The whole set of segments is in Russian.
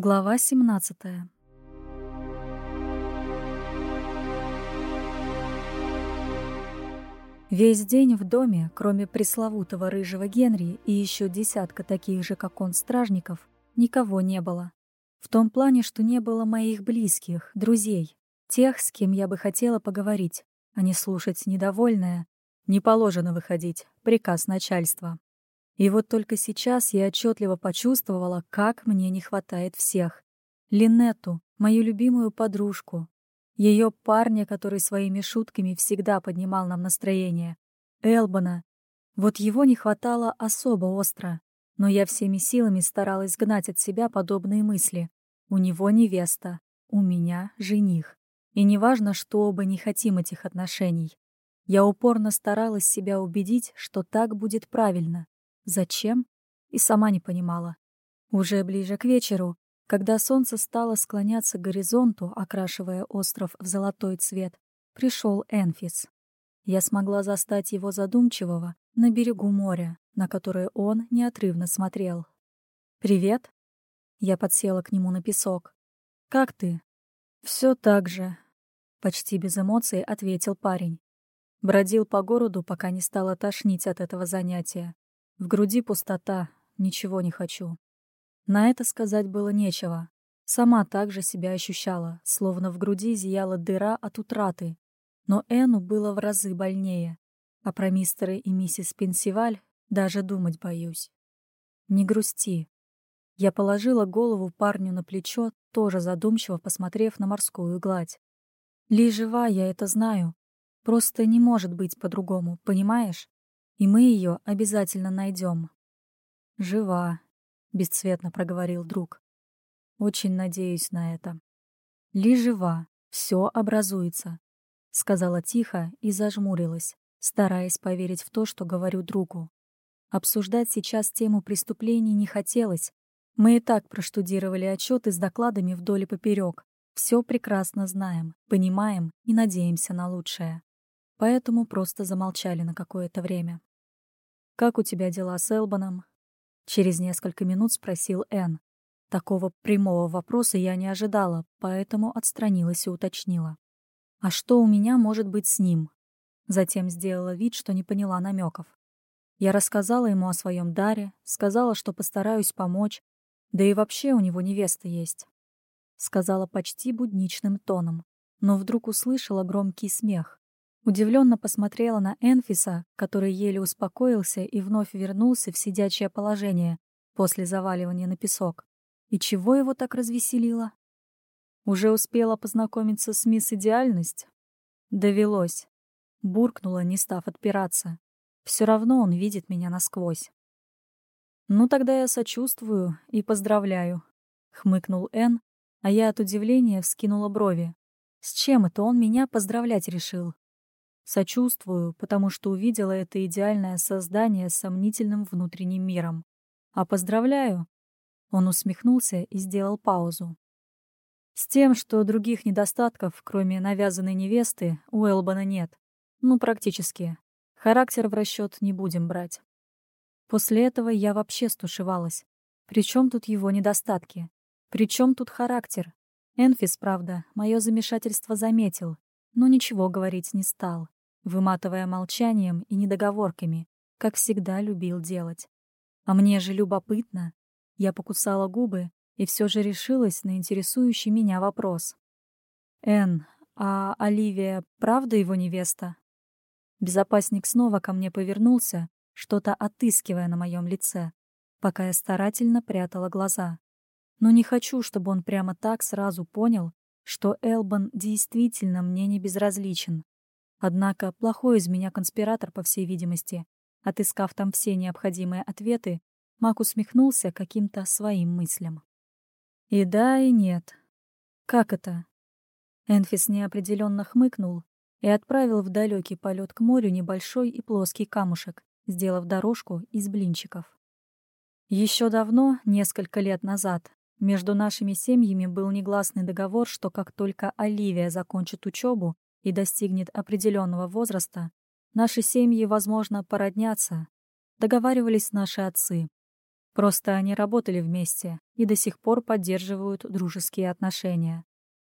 Глава 17 Весь день в доме, кроме пресловутого рыжего Генри и еще десятка таких же, как он, стражников, никого не было. В том плане, что не было моих близких, друзей, тех, с кем я бы хотела поговорить, а не слушать недовольное. Не положено выходить, приказ начальства. И вот только сейчас я отчетливо почувствовала, как мне не хватает всех. Линетту, мою любимую подружку, ее парня, который своими шутками всегда поднимал нам настроение, Элбана. Вот его не хватало особо остро, но я всеми силами старалась гнать от себя подобные мысли. У него невеста, у меня жених. И неважно, что оба не хотим этих отношений. Я упорно старалась себя убедить, что так будет правильно, Зачем? И сама не понимала. Уже ближе к вечеру, когда солнце стало склоняться к горизонту, окрашивая остров в золотой цвет, пришел Энфис. Я смогла застать его задумчивого на берегу моря, на которое он неотрывно смотрел. «Привет!» Я подсела к нему на песок. «Как ты?» «Все так же», — почти без эмоций ответил парень. Бродил по городу, пока не стало тошнить от этого занятия. В груди пустота, ничего не хочу. На это сказать было нечего. Сама также себя ощущала, словно в груди зияла дыра от утраты. Но Эну было в разы больнее. А про мистера и миссис Пенсиваль даже думать боюсь. Не грусти. Я положила голову парню на плечо, тоже задумчиво посмотрев на морскую гладь. Ли жива, я это знаю. Просто не может быть по-другому, понимаешь? И мы ее обязательно найдем. «Жива», — бесцветно проговорил друг. «Очень надеюсь на это». «Ли жива, все образуется», — сказала тихо и зажмурилась, стараясь поверить в то, что говорю другу. Обсуждать сейчас тему преступлений не хотелось. Мы и так проштудировали отчеты с докладами вдоль и поперек. Все прекрасно знаем, понимаем и надеемся на лучшее. Поэтому просто замолчали на какое-то время. «Как у тебя дела с Элбаном?» Через несколько минут спросил Энн. Такого прямого вопроса я не ожидала, поэтому отстранилась и уточнила. «А что у меня может быть с ним?» Затем сделала вид, что не поняла намеков. Я рассказала ему о своем даре, сказала, что постараюсь помочь, да и вообще у него невеста есть. Сказала почти будничным тоном, но вдруг услышала громкий смех. Удивленно посмотрела на Энфиса, который еле успокоился и вновь вернулся в сидячее положение после заваливания на песок. И чего его так развеселило? Уже успела познакомиться с мисс Идеальность? Довелось. Буркнула, не став отпираться. Все равно он видит меня насквозь. «Ну, тогда я сочувствую и поздравляю», — хмыкнул Эн, а я от удивления вскинула брови. С чем это он меня поздравлять решил? Сочувствую, потому что увидела это идеальное создание с сомнительным внутренним миром. А поздравляю. Он усмехнулся и сделал паузу. С тем, что других недостатков, кроме навязанной невесты, у Элбана нет. Ну, практически. Характер в расчет не будем брать. После этого я вообще стушевалась. Причем тут его недостатки? Причем тут характер? Энфис, правда, мое замешательство заметил, но ничего говорить не стал выматывая молчанием и недоговорками, как всегда любил делать. А мне же любопытно. Я покусала губы и все же решилась на интересующий меня вопрос. «Энн, а Оливия правда его невеста?» Безопасник снова ко мне повернулся, что-то отыскивая на моем лице, пока я старательно прятала глаза. Но не хочу, чтобы он прямо так сразу понял, что Элбан действительно мне не безразличен. Однако плохой из меня конспиратор, по всей видимости. Отыскав там все необходимые ответы, Мак усмехнулся каким-то своим мыслям. И да, и нет. Как это? Энфис неопределенно хмыкнул и отправил в далекий полет к морю небольшой и плоский камушек, сделав дорожку из блинчиков. Еще давно, несколько лет назад, между нашими семьями был негласный договор, что как только Оливия закончит учебу и достигнет определенного возраста, наши семьи, возможно, породнятся, договаривались наши отцы. Просто они работали вместе и до сих пор поддерживают дружеские отношения.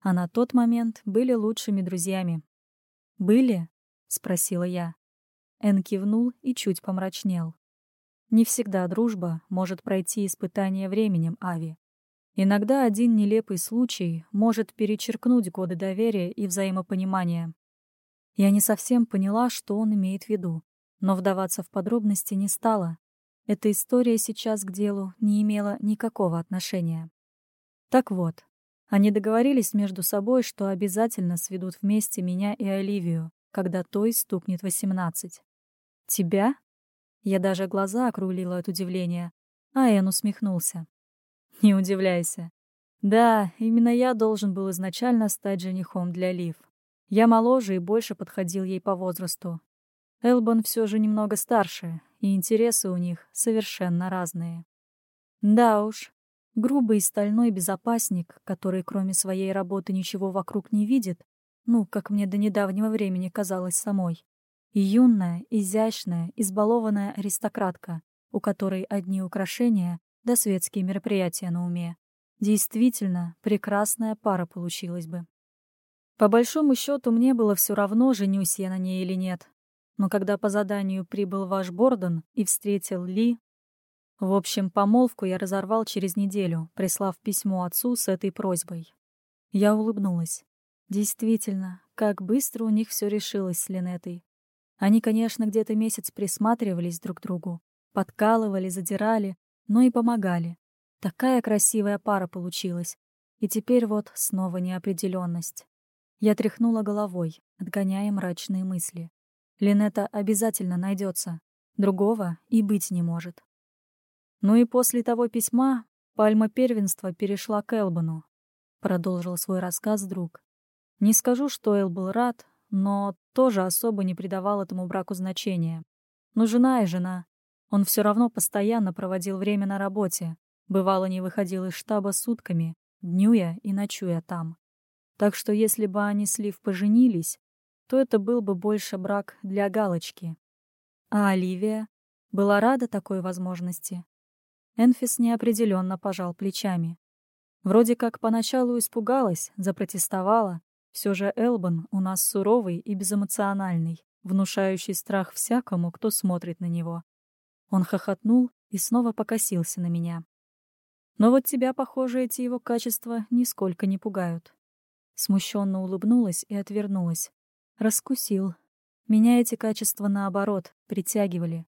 А на тот момент были лучшими друзьями. «Были?» — спросила я. Эн кивнул и чуть помрачнел. Не всегда дружба может пройти испытание временем, Ави. Иногда один нелепый случай может перечеркнуть годы доверия и взаимопонимания. Я не совсем поняла, что он имеет в виду, но вдаваться в подробности не стала. Эта история сейчас к делу не имела никакого отношения. Так вот, они договорились между собой, что обязательно сведут вместе меня и Оливию, когда той стукнет восемнадцать. «Тебя?» Я даже глаза округлила от удивления, а Эн усмехнулся. «Не удивляйся. Да, именно я должен был изначально стать женихом для Лив. Я моложе и больше подходил ей по возрасту. Элбан все же немного старше, и интересы у них совершенно разные. Да уж, грубый и стальной безопасник, который кроме своей работы ничего вокруг не видит, ну, как мне до недавнего времени казалось самой, и юная, изящная, избалованная аристократка, у которой одни украшения да светские мероприятия на уме. Действительно, прекрасная пара получилась бы. По большому счету, мне было все равно, женюсь я на ней или нет. Но когда по заданию прибыл ваш Бордон и встретил Ли... В общем, помолвку я разорвал через неделю, прислав письмо отцу с этой просьбой. Я улыбнулась. Действительно, как быстро у них все решилось с Линетой. Они, конечно, где-то месяц присматривались друг к другу, подкалывали, задирали, но и помогали. Такая красивая пара получилась. И теперь вот снова неопределенность. Я тряхнула головой, отгоняя мрачные мысли. Линета обязательно найдется. Другого и быть не может. Ну и после того письма пальма первенства перешла к Элбану. Продолжил свой рассказ друг. Не скажу, что Эл был рад, но тоже особо не придавал этому браку значения. Но жена и жена. Он все равно постоянно проводил время на работе, бывало не выходил из штаба сутками, днюя и ночуя там. Так что если бы они с Лив поженились, то это был бы больше брак для галочки. А Оливия была рада такой возможности. Энфис неопределенно пожал плечами. Вроде как поначалу испугалась, запротестовала, все же Элбан у нас суровый и безэмоциональный, внушающий страх всякому, кто смотрит на него. Он хохотнул и снова покосился на меня. Но вот тебя, похоже, эти его качества нисколько не пугают. Смущенно улыбнулась и отвернулась. Раскусил. Меня эти качества, наоборот, притягивали.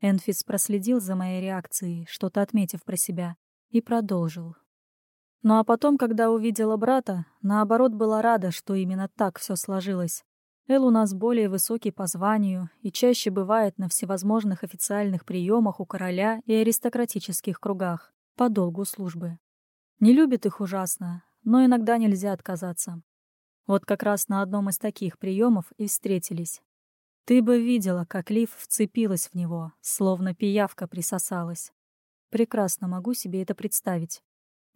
Энфис проследил за моей реакцией, что-то отметив про себя, и продолжил. Ну а потом, когда увидела брата, наоборот была рада, что именно так все сложилось. Эл у нас более высокий по званию и чаще бывает на всевозможных официальных приемах у короля и аристократических кругах по долгу службы. Не любит их ужасно, но иногда нельзя отказаться. Вот как раз на одном из таких приемов и встретились. Ты бы видела, как Лив вцепилась в него, словно пиявка присосалась. Прекрасно могу себе это представить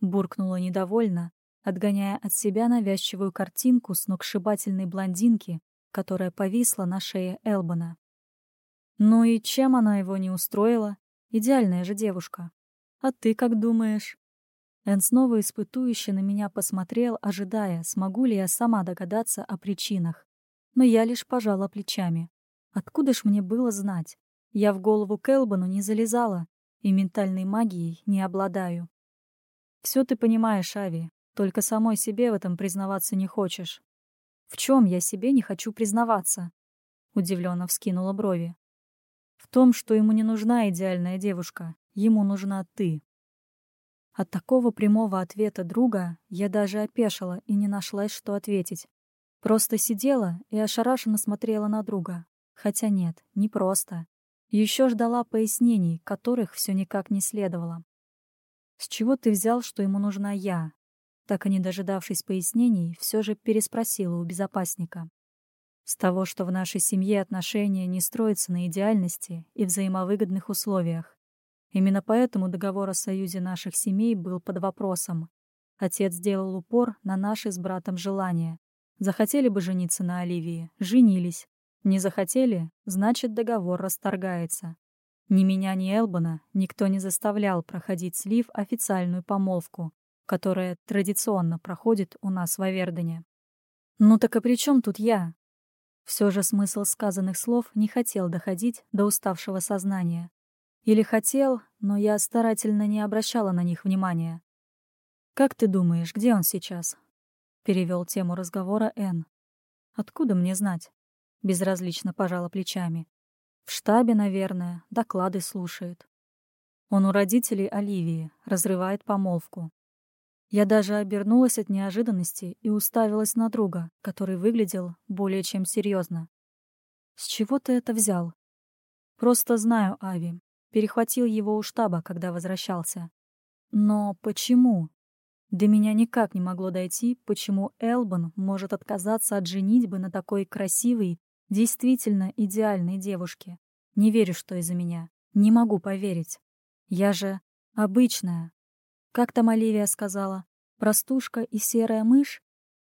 буркнула недовольно, отгоняя от себя навязчивую картинку сногсшибательной блондинки, которая повисла на шее Элбана. Ну и чем она его не устроила? Идеальная же девушка. А ты как думаешь? Эн снова испытующе на меня посмотрел, ожидая, смогу ли я сама догадаться о причинах. Но я лишь пожала плечами. Откуда ж мне было знать? Я в голову к Элбану не залезала и ментальной магией не обладаю. Все ты понимаешь, Ави, только самой себе в этом признаваться не хочешь. В чем я себе не хочу признаваться? Удивленно вскинула брови. В том, что ему не нужна идеальная девушка, ему нужна ты. От такого прямого ответа друга я даже опешила и не нашлась, что ответить. Просто сидела и ошарашенно смотрела на друга. Хотя нет, не просто. Еще ждала пояснений, которых все никак не следовало. «С чего ты взял, что ему нужна я?» Так и не дожидавшись пояснений, все же переспросила у безопасника. «С того, что в нашей семье отношения не строятся на идеальности и взаимовыгодных условиях. Именно поэтому договор о союзе наших семей был под вопросом. Отец сделал упор на наши с братом желания. Захотели бы жениться на Оливии — женились. Не захотели — значит, договор расторгается. Ни меня, ни Элбана никто не заставлял проходить слив официальную помолвку, которая традиционно проходит у нас в Авердене. Ну так и при чем тут я? Все же смысл сказанных слов не хотел доходить до уставшего сознания. Или хотел, но я старательно не обращала на них внимания. «Как ты думаешь, где он сейчас?» — перевел тему разговора Энн. «Откуда мне знать?» — безразлично пожала плечами. «В штабе, наверное, доклады слушает. Он у родителей Оливии, разрывает помолвку. Я даже обернулась от неожиданности и уставилась на друга, который выглядел более чем серьезно. «С чего ты это взял?» «Просто знаю Ави. Перехватил его у штаба, когда возвращался. Но почему?» До меня никак не могло дойти, почему Элбан может отказаться от женитьбы на такой красивой, действительно идеальной девушке. Не верю, что из-за меня. Не могу поверить. Я же обычная, как там Оливия сказала? Простушка и серая мышь?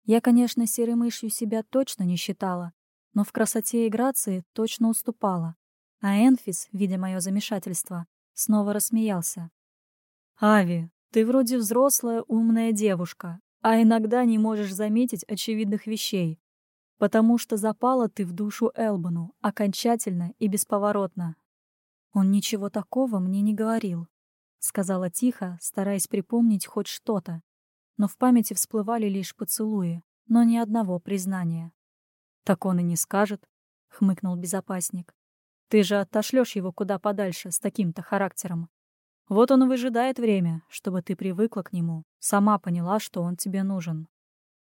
Я, конечно, серой мышью себя точно не считала, но в красоте и грации точно уступала. А Энфис, видя мое замешательство, снова рассмеялся. «Ави, ты вроде взрослая, умная девушка, а иногда не можешь заметить очевидных вещей, потому что запала ты в душу Элбану окончательно и бесповоротно. Он ничего такого мне не говорил. — сказала тихо, стараясь припомнить хоть что-то. Но в памяти всплывали лишь поцелуи, но ни одного признания. «Так он и не скажет», — хмыкнул безопасник. «Ты же отошлешь его куда подальше с таким-то характером. Вот он выжидает время, чтобы ты привыкла к нему, сама поняла, что он тебе нужен».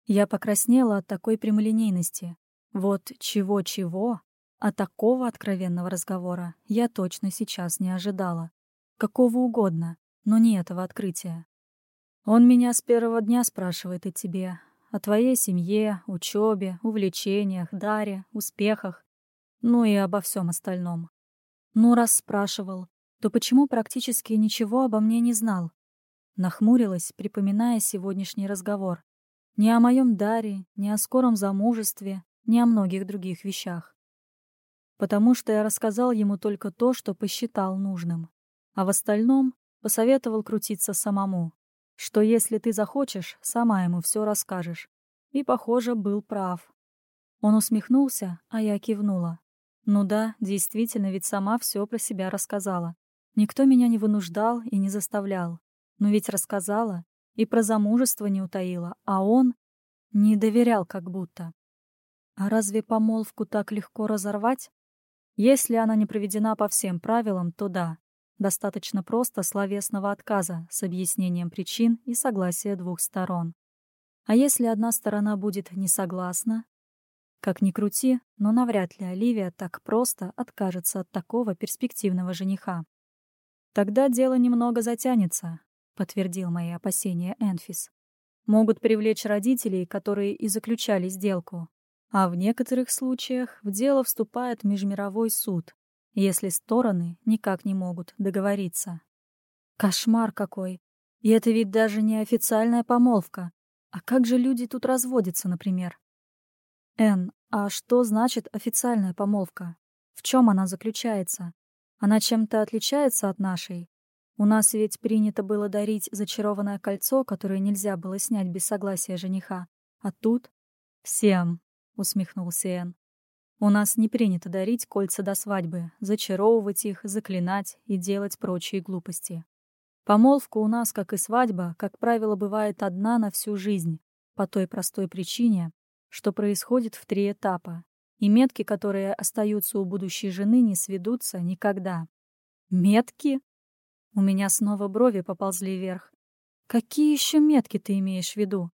Я покраснела от такой прямолинейности. Вот чего-чего, а такого откровенного разговора я точно сейчас не ожидала какого угодно, но не этого открытия. Он меня с первого дня спрашивает о тебе, о твоей семье, учебе, увлечениях, даре, успехах, ну и обо всем остальном. Ну, раз спрашивал, то почему практически ничего обо мне не знал? Нахмурилась, припоминая сегодняшний разговор. Ни о моем даре, ни о скором замужестве, ни о многих других вещах. Потому что я рассказал ему только то, что посчитал нужным. А в остальном посоветовал крутиться самому, что если ты захочешь, сама ему все расскажешь. И, похоже, был прав. Он усмехнулся, а я кивнула. Ну да, действительно, ведь сама все про себя рассказала. Никто меня не вынуждал и не заставлял. Но ведь рассказала и про замужество не утаила, а он не доверял как будто. А разве помолвку так легко разорвать? Если она не проведена по всем правилам, то да. Достаточно просто словесного отказа с объяснением причин и согласия двух сторон. А если одна сторона будет не согласна? Как ни крути, но навряд ли Оливия так просто откажется от такого перспективного жениха. «Тогда дело немного затянется», — подтвердил мои опасения Энфис. «Могут привлечь родителей, которые и заключали сделку. А в некоторых случаях в дело вступает межмировой суд, если стороны никак не могут договориться. Кошмар какой! И это ведь даже не официальная помолвка. А как же люди тут разводятся, например? Эн, а что значит официальная помолвка? В чем она заключается? Она чем-то отличается от нашей? У нас ведь принято было дарить зачарованное кольцо, которое нельзя было снять без согласия жениха. А тут... «Всем», — усмехнулся Эн. У нас не принято дарить кольца до свадьбы, зачаровывать их, заклинать и делать прочие глупости. Помолвка у нас, как и свадьба, как правило, бывает одна на всю жизнь, по той простой причине, что происходит в три этапа, и метки, которые остаются у будущей жены, не сведутся никогда. Метки? У меня снова брови поползли вверх. Какие еще метки ты имеешь в виду?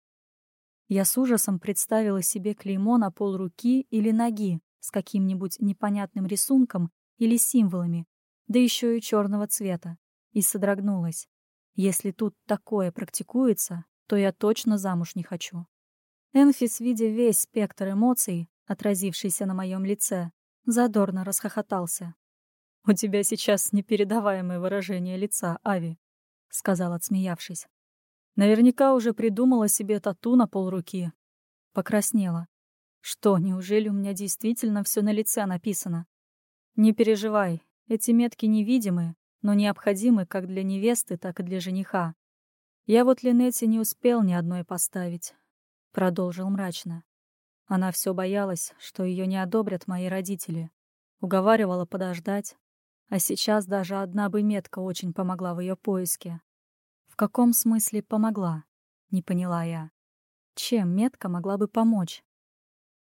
Я с ужасом представила себе клеймо на пол руки или ноги, с каким-нибудь непонятным рисунком или символами, да еще и черного цвета, и содрогнулась. Если тут такое практикуется, то я точно замуж не хочу. Энфис, видя весь спектр эмоций, отразившийся на моем лице, задорно расхохотался. «У тебя сейчас непередаваемое выражение лица, Ави», — сказал, отсмеявшись. «Наверняка уже придумала себе тату на полруки». Покраснела. Что, неужели у меня действительно все на лице написано? Не переживай, Эти метки невидимы, но необходимы как для невесты, так и для жениха. Я вот Линете не успел ни одной поставить, продолжил мрачно. Она все боялась, что ее не одобрят мои родители. Уговаривала подождать. А сейчас даже одна бы метка очень помогла в ее поиске. В каком смысле помогла? Не поняла я. Чем метка могла бы помочь?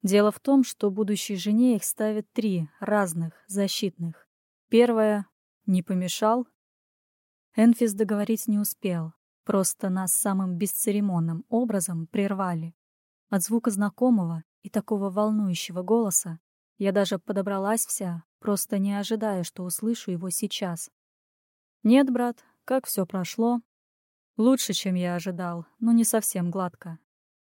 Дело в том, что будущей жене их ставят три разных, защитных. Первое — не помешал. Энфис договорить не успел. Просто нас самым бесцеремонным образом прервали. От звука знакомого и такого волнующего голоса я даже подобралась вся, просто не ожидая, что услышу его сейчас. «Нет, брат, как все прошло?» «Лучше, чем я ожидал, но не совсем гладко».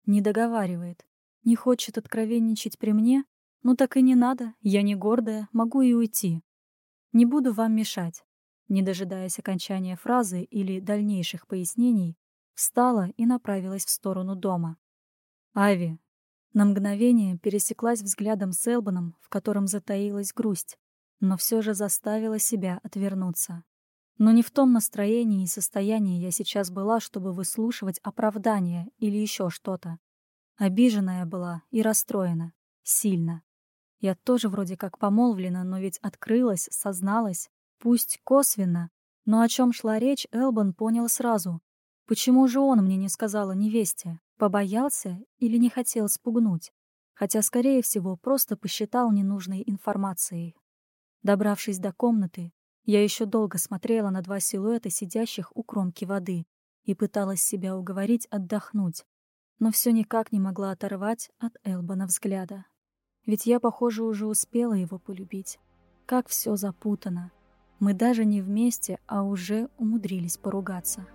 Не договаривает. Не хочет откровенничать при мне? Ну так и не надо, я не гордая, могу и уйти. Не буду вам мешать. Не дожидаясь окончания фразы или дальнейших пояснений, встала и направилась в сторону дома. Ави. На мгновение пересеклась взглядом с Элбаном, в котором затаилась грусть, но все же заставила себя отвернуться. Но не в том настроении и состоянии я сейчас была, чтобы выслушивать оправдания или еще что-то. Обиженная была и расстроена. Сильно. Я тоже вроде как помолвлена, но ведь открылась, созналась. Пусть косвенно. Но о чем шла речь, Элбан понял сразу. Почему же он мне не сказал о невесте? Побоялся или не хотел спугнуть? Хотя, скорее всего, просто посчитал ненужной информацией. Добравшись до комнаты, я еще долго смотрела на два силуэта, сидящих у кромки воды, и пыталась себя уговорить отдохнуть, но все никак не могла оторвать от Элбана взгляда. Ведь я, похоже, уже успела его полюбить. Как все запутано. Мы даже не вместе, а уже умудрились поругаться.